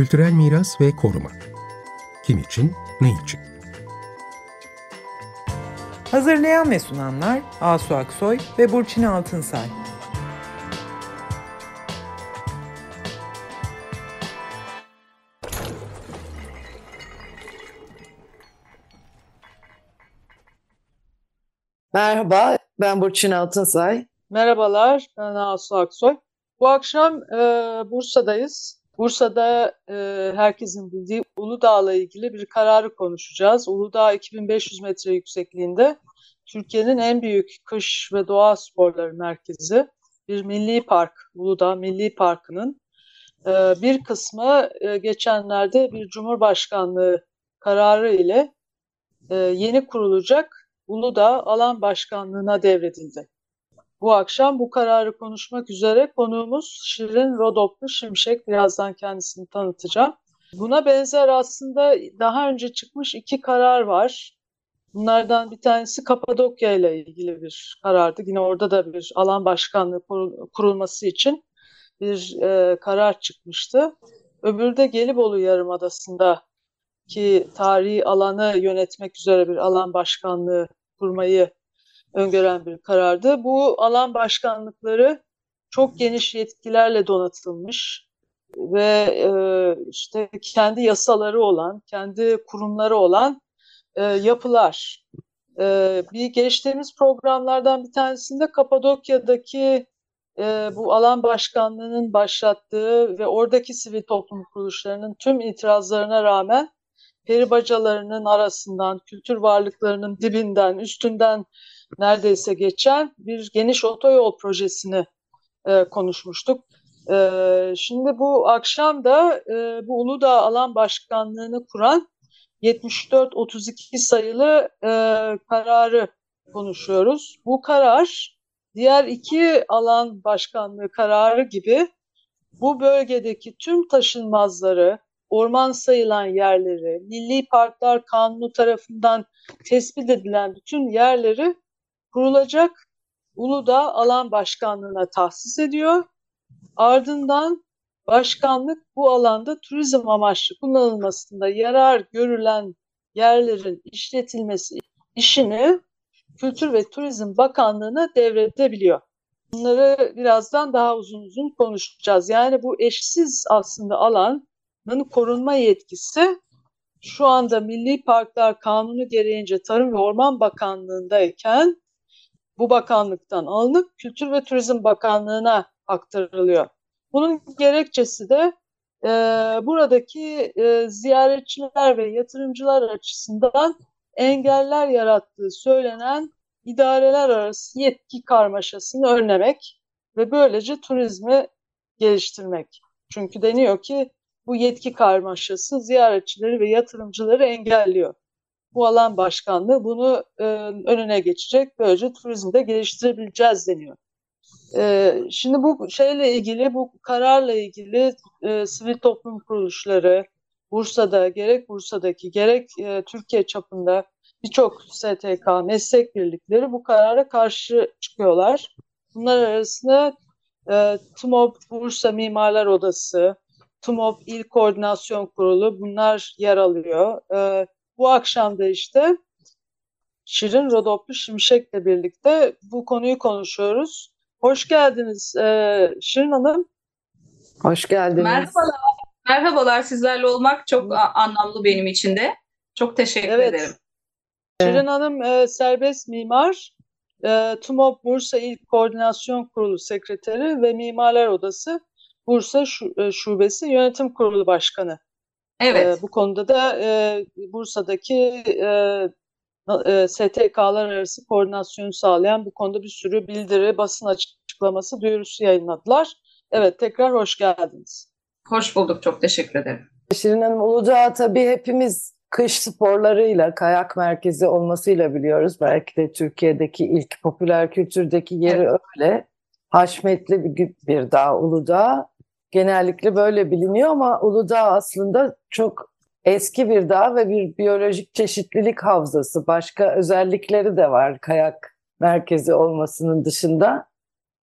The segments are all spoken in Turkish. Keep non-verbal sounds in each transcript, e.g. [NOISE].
Kültürel miras ve koruma. Kim için, ne için? Hazırlayan ve sunanlar Asu Aksoy ve Burçin Altınsay. Merhaba, ben Burçin Altınsay. Merhabalar, ben Asu Aksoy. Bu akşam e, Bursa'dayız. Bursa'da e, herkesin bildiği Uludağ'la ilgili bir kararı konuşacağız. Uludağ 2500 metre yüksekliğinde Türkiye'nin en büyük kış ve doğa sporları merkezi. Bir milli park, Uludağ Milli Parkı'nın e, bir kısmı e, geçenlerde bir Cumhurbaşkanlığı kararı ile e, yeni kurulacak Uludağ Alan Başkanlığı'na devredildi. Bu akşam bu kararı konuşmak üzere konuğumuz Şirin Rodoplu Şimşek. Birazdan kendisini tanıtacağım. Buna benzer aslında daha önce çıkmış iki karar var. Bunlardan bir tanesi Kapadokya ile ilgili bir karardı. Yine orada da bir alan başkanlığı kurulması için bir e, karar çıkmıştı. Öbürü de Gelibolu Yarımadası'nda ki tarihi alanı yönetmek üzere bir alan başkanlığı kurmayı öngören bir karardı. Bu alan başkanlıkları çok geniş yetkilerle donatılmış ve e, işte kendi yasaları olan, kendi kurumları olan e, yapılar. E, bir geçtiğimiz programlardan bir tanesinde Kapadokya'daki e, bu alan başkanlığının başlattığı ve oradaki sivil toplum kuruluşlarının tüm itirazlarına rağmen peri bacalarının arasından, kültür varlıklarının dibinden, üstünden neredeyse geçen bir geniş otoyol projesini e, konuşmuştuk. E, şimdi bu akşam da e, bu Uludağ Alan Başkanlığı'nı kuran 74-32 sayılı e, kararı konuşuyoruz. Bu karar diğer iki alan başkanlığı kararı gibi bu bölgedeki tüm taşınmazları, orman sayılan yerleri, Milli Parklar Kanunu tarafından tespit edilen bütün yerleri kurulacak Uludağ Alan Başkanlığı'na tahsis ediyor. Ardından başkanlık bu alanda turizm amaçlı kullanılmasında yarar görülen yerlerin işletilmesi işini Kültür ve Turizm Bakanlığı'na devredebiliyor. Bunları birazdan daha uzun uzun konuşacağız. Yani bu eşsiz aslında alanın korunma yetkisi şu anda Milli Parklar Kanunu gereğince Tarım ve Orman Bakanlığı'ndayken bu bakanlıktan alınıp Kültür ve Turizm Bakanlığı'na aktarılıyor. Bunun gerekçesi de e, buradaki e, ziyaretçiler ve yatırımcılar açısından engeller yarattığı söylenen idareler arası yetki karmaşasını önlemek ve böylece turizmi geliştirmek. Çünkü deniyor ki bu yetki karmaşası ziyaretçileri ve yatırımcıları engelliyor bu alan başkanlığı bunu e, önüne geçecek. Böylece turizmi de geliştirebileceğiz deniyor. E, şimdi bu şeyle ilgili, bu kararla ilgili e, sivil toplum kuruluşları, Bursa'da gerek Bursa'daki gerek e, Türkiye çapında birçok STK, meslek birlikleri bu karara karşı çıkıyorlar. Bunlar arasında e, TMOB Bursa Mimarlar Odası, TMOB İl Koordinasyon Kurulu bunlar yer alıyor. E, bu akşam da işte Şirin Rodoplu Şimşek'le birlikte bu konuyu konuşuyoruz. Hoş geldiniz ee, Şirin Hanım. Hoş geldiniz. Merhabalar. Merhabalar sizlerle olmak çok anlamlı benim için de. Çok teşekkür evet. ederim. Şirin Hanım e, serbest mimar, e, TUMOP Bursa İl Koordinasyon Kurulu Sekreteri ve Mimarlar Odası Bursa e, Şubesi Yönetim Kurulu Başkanı. Evet. E, bu konuda da e, Bursa'daki e, e, STK'lar arası koordinasyonu sağlayan bu konuda bir sürü bildiri, basın açıklaması, duyurusu yayınladılar. Evet, tekrar hoş geldiniz. Hoş bulduk, çok teşekkür ederim. Şirin Hanım, Uludağ tabii hepimiz kış sporlarıyla, kayak merkezi olmasıyla biliyoruz. Belki de Türkiye'deki ilk popüler kültürdeki yeri evet. öyle. Haşmetli bir, bir dağ Uludağ genellikle böyle biliniyor ama Uludağ aslında çok eski bir dağ ve bir biyolojik çeşitlilik havzası. Başka özellikleri de var kayak merkezi olmasının dışında.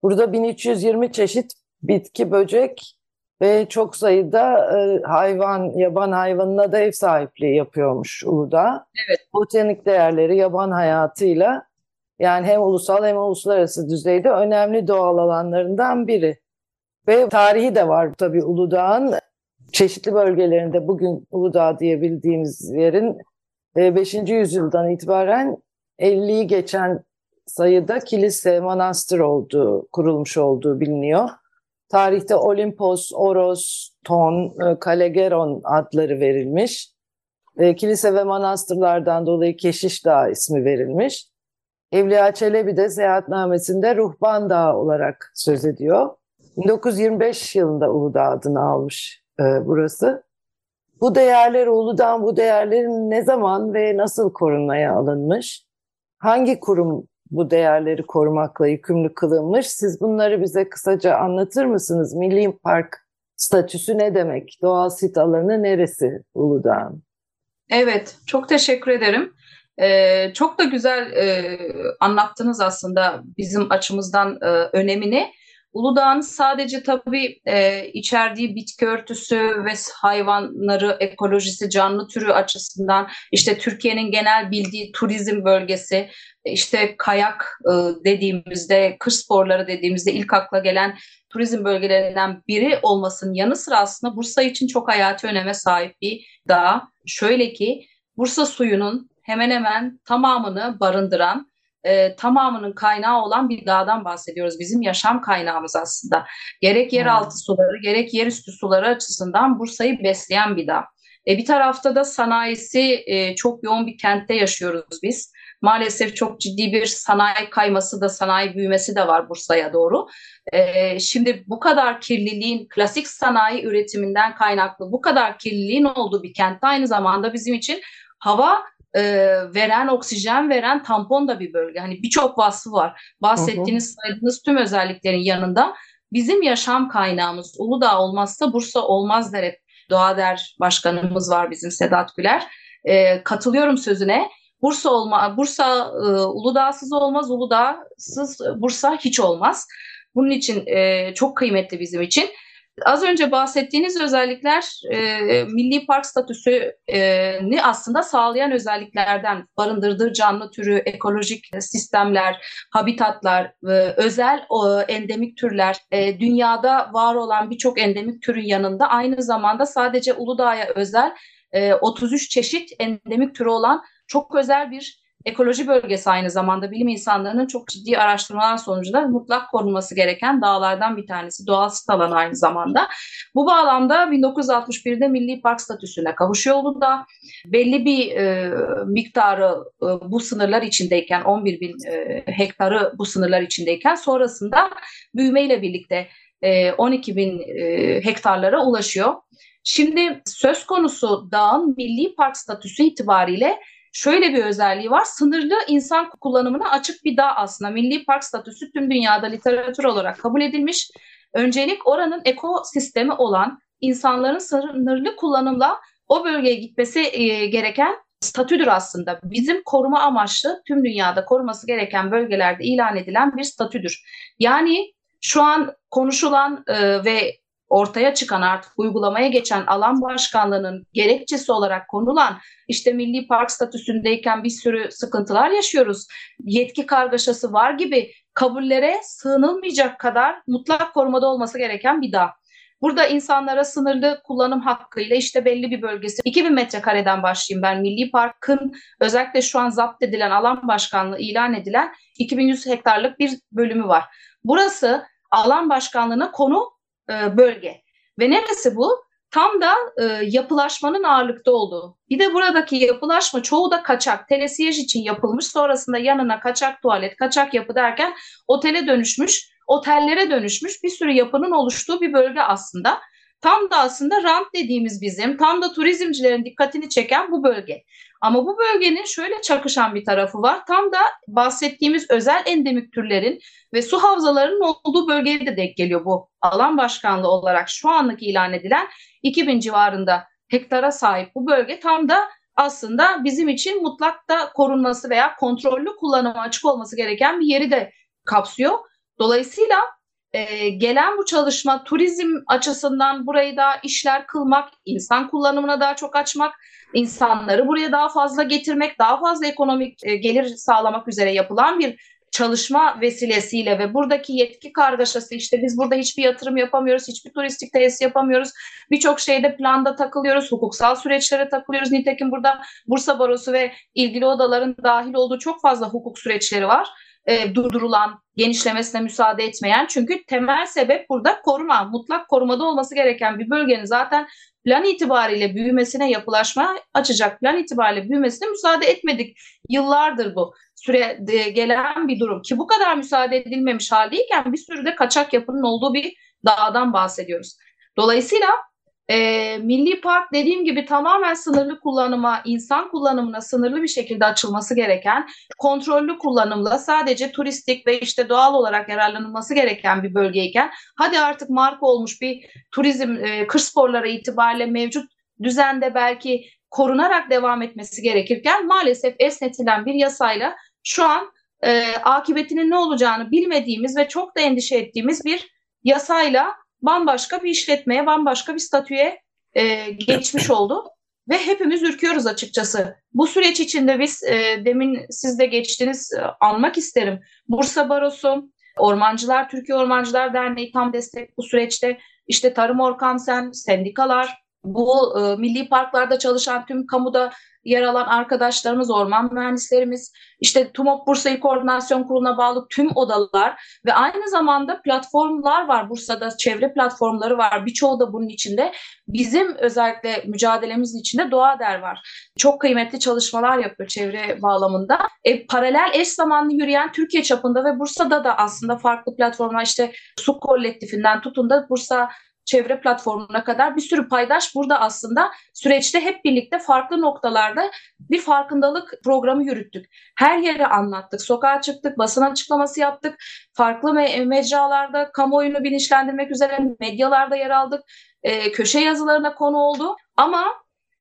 Burada 1320 çeşit bitki, böcek ve çok sayıda e, hayvan, yaban hayvanına da ev sahipliği yapıyormuş Uludağ. Evet. Botanik değerleri yaban hayatıyla yani hem ulusal hem uluslararası düzeyde önemli doğal alanlarından biri. Ve tarihi de var tabii Uludağ'ın çeşitli bölgelerinde bugün Uludağ diyebildiğimiz yerin 5. E, yüzyıldan itibaren 50'yi geçen sayıda kilise, manastır olduğu, kurulmuş olduğu biliniyor. Tarihte Olimpos, Oros, Ton, e, Kalegeron adları verilmiş. E, kilise ve manastırlardan dolayı Keşiş Dağı ismi verilmiş. Evliya Çelebi de seyahatnamesinde Ruhban Dağı olarak söz ediyor. 1925 yılında Uludağ adını almış e, burası. Bu değerler Uludağ bu değerlerin ne zaman ve nasıl korunmaya alınmış? Hangi kurum bu değerleri korumakla yükümlü kılınmış? Siz bunları bize kısaca anlatır mısınız? Milli Park statüsü ne demek? Doğal sit alanı neresi Uludağ'ın? Evet, çok teşekkür ederim. Ee, çok da güzel e, anlattınız aslında bizim açımızdan e, önemini. Uludağ'ın sadece tabii e, içerdiği bitki örtüsü ve hayvanları, ekolojisi, canlı türü açısından işte Türkiye'nin genel bildiği turizm bölgesi, işte kayak e, dediğimizde, kış sporları dediğimizde ilk akla gelen turizm bölgelerinden biri olmasının yanı sıra aslında Bursa için çok hayati öneme sahip bir dağ. Şöyle ki Bursa suyunun hemen hemen tamamını barındıran e, tamamının kaynağı olan bir dağdan bahsediyoruz. Bizim yaşam kaynağımız aslında. Gerek yeraltı suları, gerek yerüstü suları açısından Bursa'yı besleyen bir dağ. E, bir tarafta da sanayisi e, çok yoğun bir kentte yaşıyoruz biz. Maalesef çok ciddi bir sanayi kayması da sanayi büyümesi de var Bursa'ya doğru. E, şimdi bu kadar kirliliğin klasik sanayi üretiminden kaynaklı bu kadar kirliliğin olduğu bir kentte aynı zamanda bizim için hava e, veren, oksijen veren tampon da bir bölge. Hani birçok vasfı var. Bahsettiğiniz, saydığınız tüm özelliklerin yanında bizim yaşam kaynağımız Uludağ olmazsa Bursa olmaz der hep Doğa Der Başkanımız var bizim Sedat Güler. E, katılıyorum sözüne. Bursa olma, Bursa e, Uludağsız olmaz, Uludağsız Bursa hiç olmaz. Bunun için e, çok kıymetli bizim için. Az önce bahsettiğiniz özellikler e, milli park statüsünü aslında sağlayan özelliklerden barındırdığı canlı türü, ekolojik sistemler, habitatlar, e, özel o, endemik türler, e, dünyada var olan birçok endemik türün yanında aynı zamanda sadece Uludağ'a özel e, 33 çeşit endemik türü olan çok özel bir ekoloji bölgesi aynı zamanda bilim insanlarının çok ciddi araştırmalar sonucunda mutlak korunması gereken dağlardan bir tanesi. Doğal sit alanı aynı zamanda. Bu bağlamda 1961'de milli park statüsüne kavuşuyor Uludağ. Belli bir e, miktarı e, bu sınırlar içindeyken 11 bin e, hektarı bu sınırlar içindeyken sonrasında büyümeyle birlikte e, 12 bin e, hektarlara ulaşıyor. Şimdi söz konusu dağın milli park statüsü itibariyle şöyle bir özelliği var. Sınırlı insan kullanımına açık bir dağ aslında. Milli park statüsü tüm dünyada literatür olarak kabul edilmiş. Öncelik oranın ekosistemi olan insanların sınırlı kullanımla o bölgeye gitmesi e, gereken statüdür aslında. Bizim koruma amaçlı tüm dünyada koruması gereken bölgelerde ilan edilen bir statüdür. Yani şu an konuşulan e, ve ortaya çıkan artık uygulamaya geçen alan başkanlığının gerekçesi olarak konulan işte milli park statüsündeyken bir sürü sıkıntılar yaşıyoruz. Yetki kargaşası var gibi kabullere sığınılmayacak kadar mutlak korumada olması gereken bir dağ. Burada insanlara sınırlı kullanım hakkıyla işte belli bir bölgesi 2000 metrekareden başlayayım ben Milli Park'ın özellikle şu an zapt edilen alan başkanlığı ilan edilen 2100 hektarlık bir bölümü var. Burası alan başkanlığına konu e, bölge. Ve neresi bu? Tam da e, yapılaşmanın ağırlıkta olduğu. Bir de buradaki yapılaşma çoğu da kaçak. Telesiyej için yapılmış. Sonrasında yanına kaçak tuvalet, kaçak yapı derken otele dönüşmüş, otellere dönüşmüş bir sürü yapının oluştuğu bir bölge aslında. Tam da aslında rant dediğimiz bizim, tam da turizmcilerin dikkatini çeken bu bölge. Ama bu bölgenin şöyle çakışan bir tarafı var. Tam da bahsettiğimiz özel endemik türlerin ve su havzalarının olduğu bölgeye de denk geliyor bu alan başkanlığı olarak şu anlık ilan edilen 2000 civarında hektara sahip bu bölge tam da aslında bizim için mutlak da korunması veya kontrollü kullanıma açık olması gereken bir yeri de kapsıyor. Dolayısıyla e, gelen bu çalışma turizm açısından burayı daha işler kılmak, insan kullanımına daha çok açmak, insanları buraya daha fazla getirmek, daha fazla ekonomik e, gelir sağlamak üzere yapılan bir çalışma vesilesiyle ve buradaki yetki kargaşası işte biz burada hiçbir yatırım yapamıyoruz, hiçbir turistik tesis yapamıyoruz. Birçok şeyde planda takılıyoruz, hukuksal süreçlere takılıyoruz. Nitekim burada Bursa Barosu ve ilgili odaların dahil olduğu çok fazla hukuk süreçleri var. E, durdurulan, genişlemesine müsaade etmeyen. Çünkü temel sebep burada koruma, mutlak korumada olması gereken bir bölgenin zaten plan itibariyle büyümesine, yapılaşma açacak plan itibariyle büyümesine müsaade etmedik. Yıllardır bu süre gelen bir durum ki bu kadar müsaade edilmemiş haldeyken bir sürü de kaçak yapının olduğu bir dağdan bahsediyoruz. Dolayısıyla e, Milli Park dediğim gibi tamamen sınırlı kullanıma, insan kullanımına sınırlı bir şekilde açılması gereken, kontrollü kullanımla sadece turistik ve işte doğal olarak yararlanılması gereken bir bölgeyken, hadi artık marka olmuş bir turizm, e, kış sporları itibariyle mevcut düzende belki korunarak devam etmesi gerekirken maalesef esnetilen bir yasayla şu an e, akıbetinin ne olacağını bilmediğimiz ve çok da endişe ettiğimiz bir yasayla bambaşka bir işletmeye, bambaşka bir statüye e, geçmiş oldu. Ve hepimiz ürküyoruz açıkçası. Bu süreç içinde biz e, demin siz de geçtiniz e, almak isterim. Bursa Barosu, Ormancılar, Türkiye Ormancılar Derneği tam destek bu süreçte. İşte Tarım Orkansen, sendikalar, bu e, milli parklarda çalışan tüm kamuda yer alan arkadaşlarımız, orman mühendislerimiz, işte TUMOP Bursa İl Koordinasyon Kurulu'na bağlı tüm odalar ve aynı zamanda platformlar var. Bursa'da çevre platformları var. Birçoğu da bunun içinde. Bizim özellikle mücadelemizin içinde Doğa Der var. Çok kıymetli çalışmalar yapıyor çevre bağlamında. E, paralel eş zamanlı yürüyen Türkiye çapında ve Bursa'da da aslında farklı platformlar işte Su Kolektifinden tutun da Bursa çevre platformuna kadar bir sürü paydaş burada aslında süreçte hep birlikte farklı noktalarda bir farkındalık programı yürüttük. Her yere anlattık, sokağa çıktık, basın açıklaması yaptık. Farklı me- mecralarda kamuoyunu bilinçlendirmek üzere medyalarda yer aldık. E, köşe yazılarına konu oldu. Ama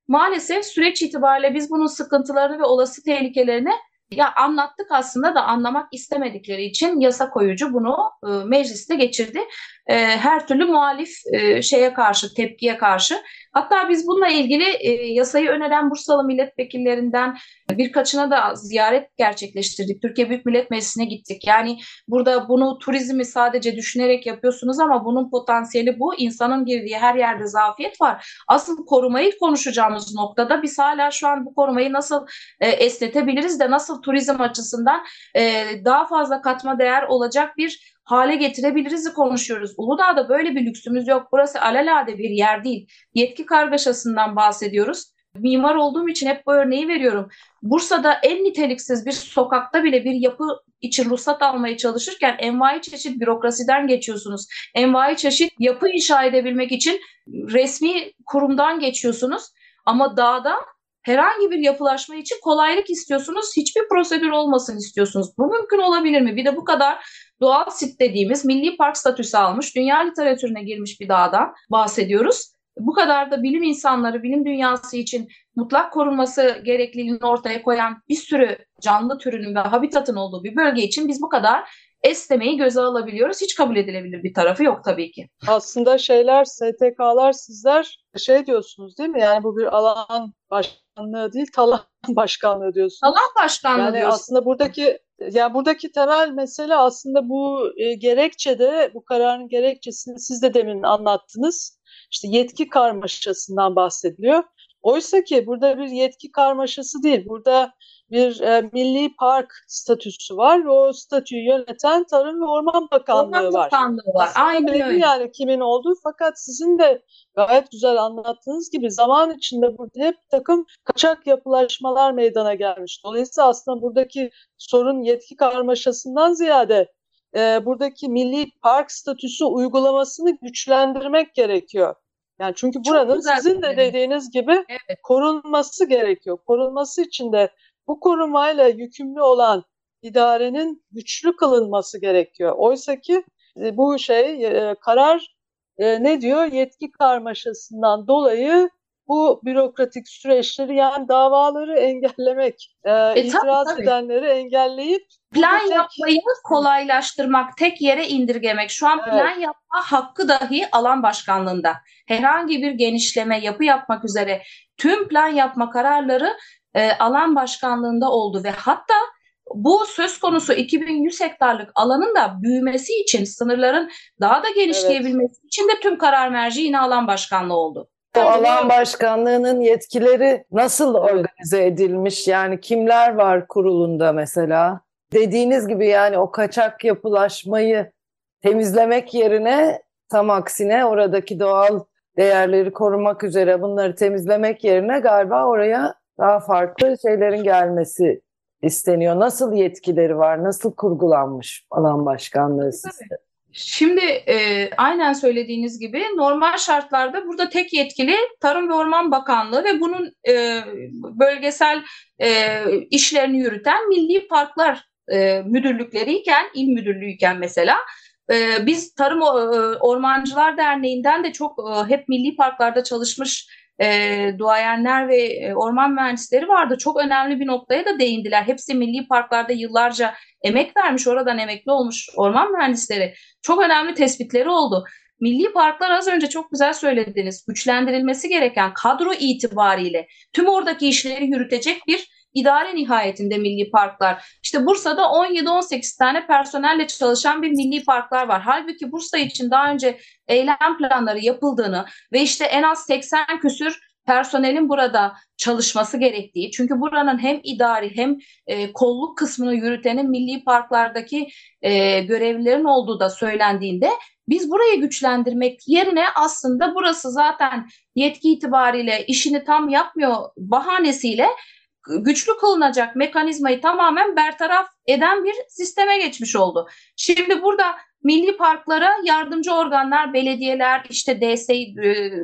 maalesef süreç itibariyle biz bunun sıkıntılarını ve olası tehlikelerini ya anlattık aslında da anlamak istemedikleri için yasa koyucu bunu e, mecliste geçirdi. E, her türlü muhalif e, şeye karşı, tepkiye karşı. Hatta biz bununla ilgili e, yasayı öneren Bursalı milletvekillerinden birkaçına da ziyaret gerçekleştirdik. Türkiye Büyük Millet Meclisi'ne gittik. Yani burada bunu turizmi sadece düşünerek yapıyorsunuz ama bunun potansiyeli bu. İnsanın girdiği her yerde zafiyet var. Asıl korumayı konuşacağımız noktada biz hala şu an bu korumayı nasıl e, esnetebiliriz de nasıl turizm açısından e, daha fazla katma değer olacak bir hale getirebiliriz konuşuyoruz. Uludağ'da böyle bir lüksümüz yok. Burası alelade bir yer değil. Yetki kargaşasından bahsediyoruz. Mimar olduğum için hep bu örneği veriyorum. Bursa'da en niteliksiz bir sokakta bile bir yapı için ruhsat almaya çalışırken envai çeşit bürokrasiden geçiyorsunuz. Envai çeşit yapı inşa edebilmek için resmi kurumdan geçiyorsunuz. Ama dağda herhangi bir yapılaşma için kolaylık istiyorsunuz. Hiçbir prosedür olmasın istiyorsunuz. Bu mümkün olabilir mi? Bir de bu kadar doğal sit dediğimiz milli park statüsü almış, dünya literatürüne girmiş bir dağdan bahsediyoruz. Bu kadar da bilim insanları, bilim dünyası için mutlak korunması gerekliliğini ortaya koyan bir sürü canlı türünün ve habitatın olduğu bir bölge için biz bu kadar esnemeyi göze alabiliyoruz. Hiç kabul edilebilir bir tarafı yok tabii ki. Aslında şeyler, STK'lar sizler şey diyorsunuz değil mi? Yani bu bir alan başkanlığı değil, talan [LAUGHS] başkanlığı diyorsunuz. Talan başkanlığı yani diyorsunuz. aslında buradaki yani buradaki temel mesele aslında bu e, gerekçede, bu kararın gerekçesini siz de demin anlattınız. İşte yetki karmaşasından bahsediliyor. Oysa ki burada bir yetki karmaşası değil. Burada bir e, milli park statüsü var ve o statüyü yöneten Tarım ve Orman Bakanlığı Orman var. Bakanlığı var. Aynen öyle. yani kimin olduğu fakat sizin de gayet güzel anlattığınız gibi zaman içinde burada hep takım kaçak yapılaşmalar meydana gelmiş. Dolayısıyla aslında buradaki sorun yetki karmaşasından ziyade e, buradaki milli park statüsü uygulamasını güçlendirmek gerekiyor. Yani çünkü buranın sizin de dediğiniz gibi Evet. korunması gerekiyor. Korunması için de bu korumayla yükümlü olan idarenin güçlü kılınması gerekiyor. Oysa ki e, bu şey e, karar e, ne diyor? Yetki karmaşasından dolayı bu bürokratik süreçleri yani davaları engellemek, e, e, itiraz tabii, edenleri engelleyip plan tek... yapmayı kolaylaştırmak, tek yere indirgemek. Şu an plan evet. yapma hakkı dahi alan başkanlığında. Herhangi bir genişleme, yapı yapmak üzere tüm plan yapma kararları e, alan başkanlığında oldu ve hatta bu söz konusu 2100 hektarlık alanın da büyümesi için sınırların daha da genişleyebilmesi evet. için de tüm karar merci yine alan başkanlığı oldu. O alan başkanlığının yetkileri nasıl organize edilmiş? Yani kimler var kurulunda mesela? Dediğiniz gibi yani o kaçak yapılaşmayı temizlemek yerine tam aksine oradaki doğal değerleri korumak üzere bunları temizlemek yerine galiba oraya daha farklı şeylerin gelmesi isteniyor. Nasıl yetkileri var? Nasıl kurgulanmış alan başkanlığı sistemi? Şimdi e, aynen söylediğiniz gibi normal şartlarda burada tek yetkili Tarım ve Orman Bakanlığı ve bunun e, bölgesel e, işlerini yürüten milli parklar e, müdürlükleriyken, il müdürlüğüyken mesela e, biz Tarım e, Ormancılar Derneği'nden de çok e, hep milli parklarda çalışmış e, duayenler ve e, orman mühendisleri vardı. Çok önemli bir noktaya da değindiler. Hepsi milli parklarda yıllarca emek vermiş, oradan emekli olmuş orman mühendisleri. Çok önemli tespitleri oldu. Milli parklar az önce çok güzel söylediniz. Güçlendirilmesi gereken kadro itibariyle tüm oradaki işleri yürütecek bir idare nihayetinde milli parklar. İşte Bursa'da 17-18 tane personelle çalışan bir milli parklar var. Halbuki Bursa için daha önce eylem planları yapıldığını ve işte en az 80 küsür personelin burada çalışması gerektiği. Çünkü buranın hem idari hem e, kolluk kısmını yürütenin milli parklardaki e, görevlilerin olduğu da söylendiğinde biz burayı güçlendirmek yerine aslında burası zaten yetki itibariyle işini tam yapmıyor bahanesiyle güçlü kılınacak mekanizmayı tamamen bertaraf eden bir sisteme geçmiş oldu. Şimdi burada milli parklara yardımcı organlar, belediyeler, işte DS, e,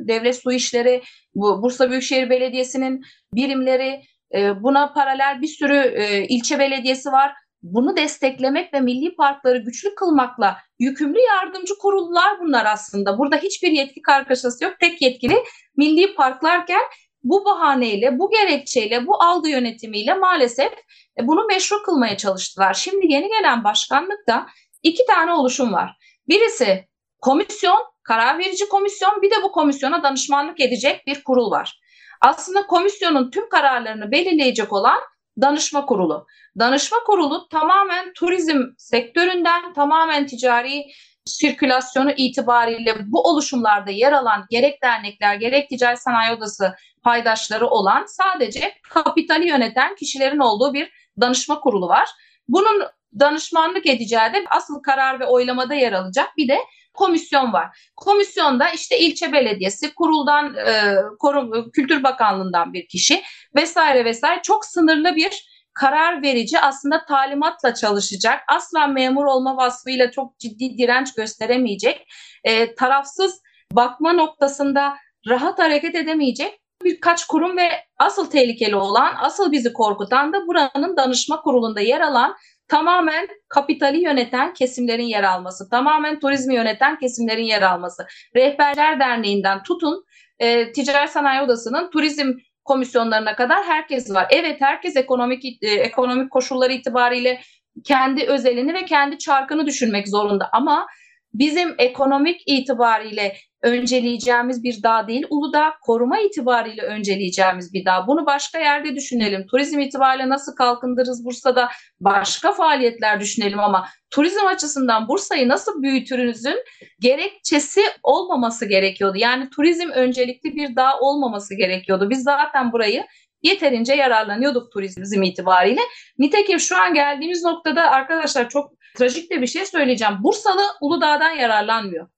Devlet Su İşleri, Bursa Büyükşehir Belediyesi'nin birimleri, e, buna paralel bir sürü e, ilçe belediyesi var. Bunu desteklemek ve milli parkları güçlü kılmakla yükümlü yardımcı kurullar bunlar aslında. Burada hiçbir yetki kargaşası yok. Tek yetkili milli parklarken bu bahaneyle, bu gerekçeyle, bu algı yönetimiyle maalesef e, bunu meşru kılmaya çalıştılar. Şimdi yeni gelen başkanlıkta iki tane oluşum var. Birisi komisyon, karar verici komisyon, bir de bu komisyona danışmanlık edecek bir kurul var. Aslında komisyonun tüm kararlarını belirleyecek olan danışma kurulu. Danışma kurulu tamamen turizm sektöründen, tamamen ticari sirkülasyonu itibariyle bu oluşumlarda yer alan gerek dernekler gerek ticari sanayi odası paydaşları olan sadece kapitali yöneten kişilerin olduğu bir danışma kurulu var. Bunun danışmanlık edeceği de asıl karar ve oylamada yer alacak bir de komisyon var. Komisyonda işte ilçe belediyesi, kuruldan, e, korum, Kültür Bakanlığı'ndan bir kişi vesaire vesaire çok sınırlı bir karar verici aslında talimatla çalışacak. Asla memur olma vasfıyla çok ciddi direnç gösteremeyecek. E, tarafsız bakma noktasında rahat hareket edemeyecek birkaç kurum ve asıl tehlikeli olan, asıl bizi korkutan da buranın danışma kurulunda yer alan tamamen kapitali yöneten kesimlerin yer alması, tamamen turizmi yöneten kesimlerin yer alması. Rehberler Derneği'nden tutun, e, Ticaret Sanayi Odası'nın turizm komisyonlarına kadar herkes var. Evet herkes ekonomik e, ekonomik koşulları itibariyle kendi özelini ve kendi çarkını düşünmek zorunda ama bizim ekonomik itibariyle önceleyeceğimiz bir dağ değil, Uludağ koruma itibariyle önceleyeceğimiz bir dağ. Bunu başka yerde düşünelim. Turizm itibariyle nasıl kalkındırırız Bursa'da başka faaliyetler düşünelim ama turizm açısından Bursa'yı nasıl büyütürünüzün gerekçesi olmaması gerekiyordu. Yani turizm öncelikli bir dağ olmaması gerekiyordu. Biz zaten burayı yeterince yararlanıyorduk turizm itibariyle. Nitekim şu an geldiğimiz noktada arkadaşlar çok trajik de bir şey söyleyeceğim. Bursalı Uludağ'dan yararlanmıyor.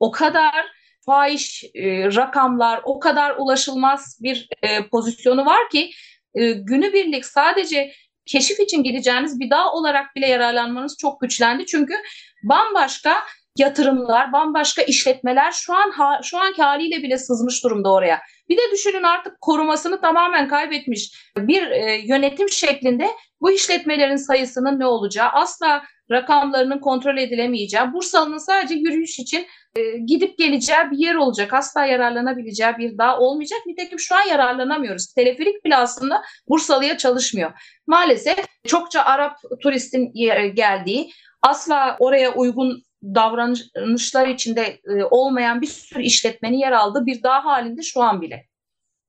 O kadar fahiş e, rakamlar, o kadar ulaşılmaz bir e, pozisyonu var ki e, günübirlik sadece keşif için gideceğiniz bir dağ olarak bile yararlanmanız çok güçlendi. Çünkü bambaşka yatırımlar, bambaşka işletmeler şu an ha, şu anki haliyle bile sızmış durumda oraya. Bir de düşünün artık korumasını tamamen kaybetmiş bir e, yönetim şeklinde bu işletmelerin sayısının ne olacağı asla rakamlarının kontrol edilemeyeceği, Bursalı'nın sadece yürüyüş için e, gidip geleceği bir yer olacak. Asla yararlanabileceği bir dağ olmayacak. Nitekim şu an yararlanamıyoruz. Teleferik bile aslında Bursalı'ya çalışmıyor. Maalesef çokça Arap turistin geldiği, asla oraya uygun davranışlar içinde e, olmayan bir sürü işletmenin yer aldığı bir dağ halinde şu an bile.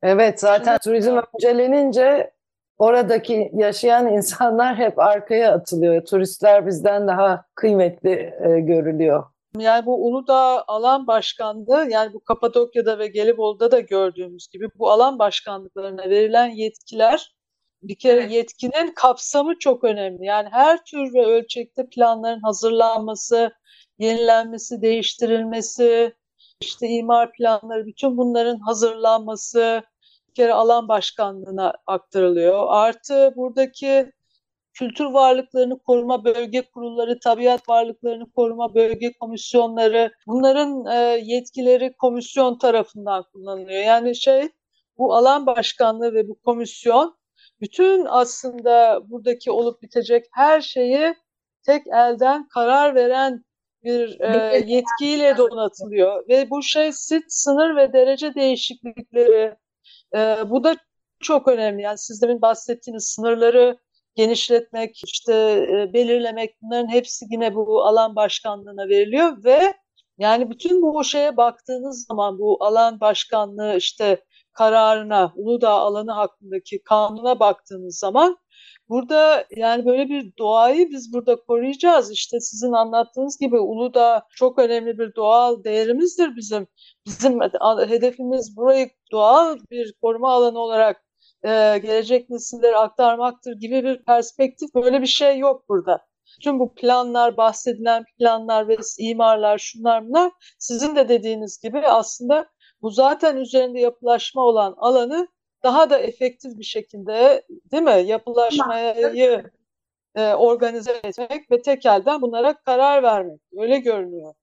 Evet zaten turizm öncelenince oradaki yaşayan [LAUGHS] insanlar hep arkaya atılıyor. Turistler bizden daha kıymetli e, görülüyor. Yani bu Uludağ alan başkanlığı yani bu Kapadokya'da ve Gelibolu'da da gördüğümüz gibi bu alan başkanlıklarına verilen yetkiler bir kere evet. yetkinin kapsamı çok önemli. Yani her tür ve ölçekte planların hazırlanması, yenilenmesi, değiştirilmesi, işte imar planları, bütün bunların hazırlanması bir kere alan başkanlığına aktarılıyor. Artı buradaki kültür varlıklarını koruma bölge kurulları, tabiat varlıklarını koruma bölge komisyonları, bunların e, yetkileri komisyon tarafından kullanılıyor. Yani şey bu alan başkanlığı ve bu komisyon bütün aslında buradaki olup bitecek her şeyi tek elden karar veren bir e, yetkiyle donatılıyor. Ve bu şey sit, sınır ve derece değişiklikleri e, bu da çok önemli. Yani sizlerin bahsettiğiniz sınırları genişletmek, işte e, belirlemek bunların hepsi yine bu alan başkanlığına veriliyor. Ve yani bütün bu şeye baktığınız zaman bu alan başkanlığı işte kararına, Uludağ alanı hakkındaki kanuna baktığınız zaman burada yani böyle bir doğayı biz burada koruyacağız. İşte sizin anlattığınız gibi Uludağ çok önemli bir doğal değerimizdir bizim. Bizim hedefimiz burayı doğal bir koruma alanı olarak e, gelecek nesillere aktarmaktır gibi bir perspektif böyle bir şey yok burada. Tüm bu planlar, bahsedilen planlar ve imarlar, şunlar bunlar sizin de dediğiniz gibi aslında bu zaten üzerinde yapılaşma olan alanı daha da efektif bir şekilde değil mi yapılaşmayı e, organize etmek ve tek elden bunlara karar vermek. Öyle görünüyor.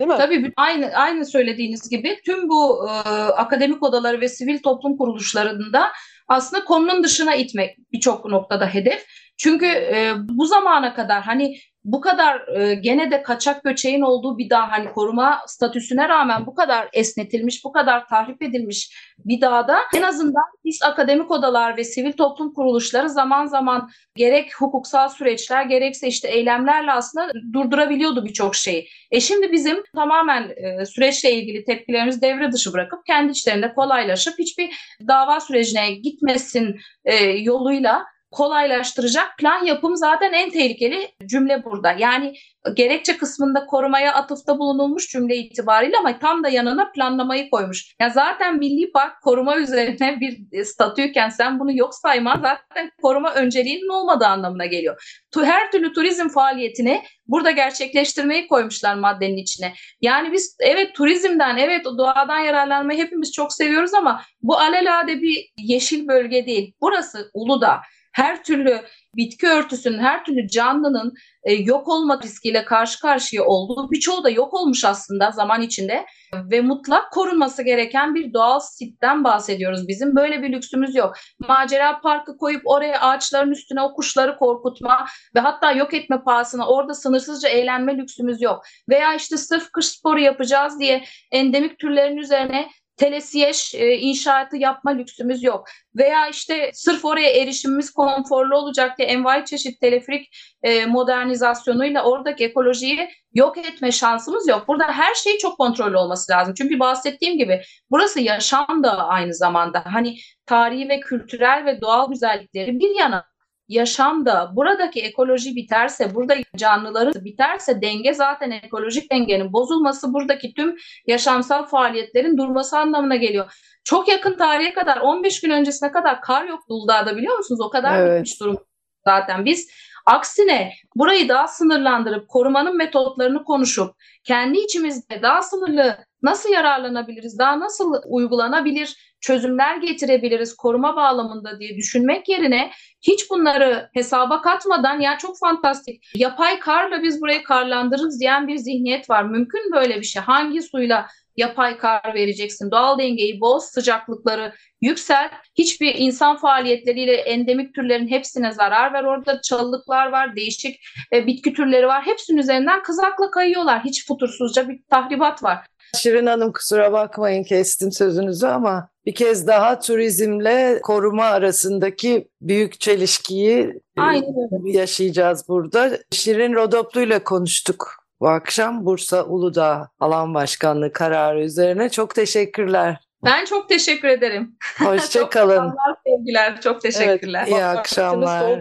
Değil mi? Tabii aynı aynı söylediğiniz gibi tüm bu e, akademik odaları ve sivil toplum kuruluşlarında aslında konunun dışına itmek birçok noktada hedef. Çünkü e, bu zamana kadar hani bu kadar e, gene de kaçak göçeğin olduğu bir dağ hani koruma statüsüne rağmen bu kadar esnetilmiş, bu kadar tahrip edilmiş bir dağda en azından biz akademik odalar ve sivil toplum kuruluşları zaman zaman gerek hukuksal süreçler gerekse işte eylemlerle aslında durdurabiliyordu birçok şeyi. E şimdi bizim tamamen e, süreçle ilgili tepkilerimizi devre dışı bırakıp kendi içlerinde kolaylaşıp hiçbir dava sürecine gitmesin e, yoluyla kolaylaştıracak plan yapım zaten en tehlikeli cümle burada. Yani gerekçe kısmında korumaya atıfta bulunulmuş cümle itibariyle ama tam da yanına planlamayı koymuş. Ya zaten milli park koruma üzerine [LAUGHS] bir statüyken sen bunu yok sayman zaten koruma önceliğinin olmadığı anlamına geliyor. Her türlü turizm faaliyetini burada gerçekleştirmeyi koymuşlar maddenin içine. Yani biz evet turizmden, evet doğadan yararlanmayı hepimiz çok seviyoruz ama bu alelade bir yeşil bölge değil. Burası Uludağ her türlü bitki örtüsünün, her türlü canlının e, yok olma riskiyle karşı karşıya olduğu, birçoğu da yok olmuş aslında zaman içinde ve mutlak korunması gereken bir doğal sitten bahsediyoruz. Bizim böyle bir lüksümüz yok. Macera parkı koyup oraya ağaçların üstüne o kuşları korkutma ve hatta yok etme pahasına orada sınırsızca eğlenme lüksümüz yok. Veya işte sırf kış sporu yapacağız diye endemik türlerin üzerine telesiyeş e, inşaatı yapma lüksümüz yok. Veya işte sırf oraya erişimimiz konforlu olacak diye envai çeşit teleferik e, modernizasyonuyla oradaki ekolojiyi yok etme şansımız yok. Burada her şey çok kontrollü olması lazım. Çünkü bahsettiğim gibi burası yaşam da aynı zamanda. Hani tarihi ve kültürel ve doğal güzellikleri bir yana yaşamda buradaki ekoloji biterse, burada canlıların biterse denge zaten ekolojik dengenin bozulması buradaki tüm yaşamsal faaliyetlerin durması anlamına geliyor. Çok yakın tarihe kadar 15 gün öncesine kadar kar yok Uludağ'da biliyor musunuz? O kadar evet. bitmiş durum zaten. Biz aksine burayı daha sınırlandırıp korumanın metotlarını konuşup kendi içimizde daha sınırlı nasıl yararlanabiliriz, daha nasıl uygulanabilir çözümler getirebiliriz koruma bağlamında diye düşünmek yerine hiç bunları hesaba katmadan ya çok fantastik yapay karla biz burayı karlandırırız diyen bir zihniyet var. Mümkün böyle bir şey. Hangi suyla yapay kar vereceksin? Doğal dengeyi boz, sıcaklıkları yüksel. Hiçbir insan faaliyetleriyle endemik türlerin hepsine zarar ver. Orada çalılıklar var, değişik e, bitki türleri var. Hepsinin üzerinden kızakla kayıyorlar. Hiç futursuzca bir tahribat var. Şirin Hanım kusura bakmayın kestim sözünüzü ama bir kez daha turizmle koruma arasındaki büyük çelişkiyi e, Aynen öyle. yaşayacağız burada. Şirin Rodoplu ile konuştuk bu akşam Bursa Uludağ Alan Başkanlığı kararı üzerine. Çok teşekkürler. Ben çok teşekkür ederim. Hoşçakalın. [LAUGHS] Çok sevgiler, çok teşekkürler. İyi vaktimiz akşamlar.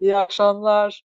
İyi akşamlar.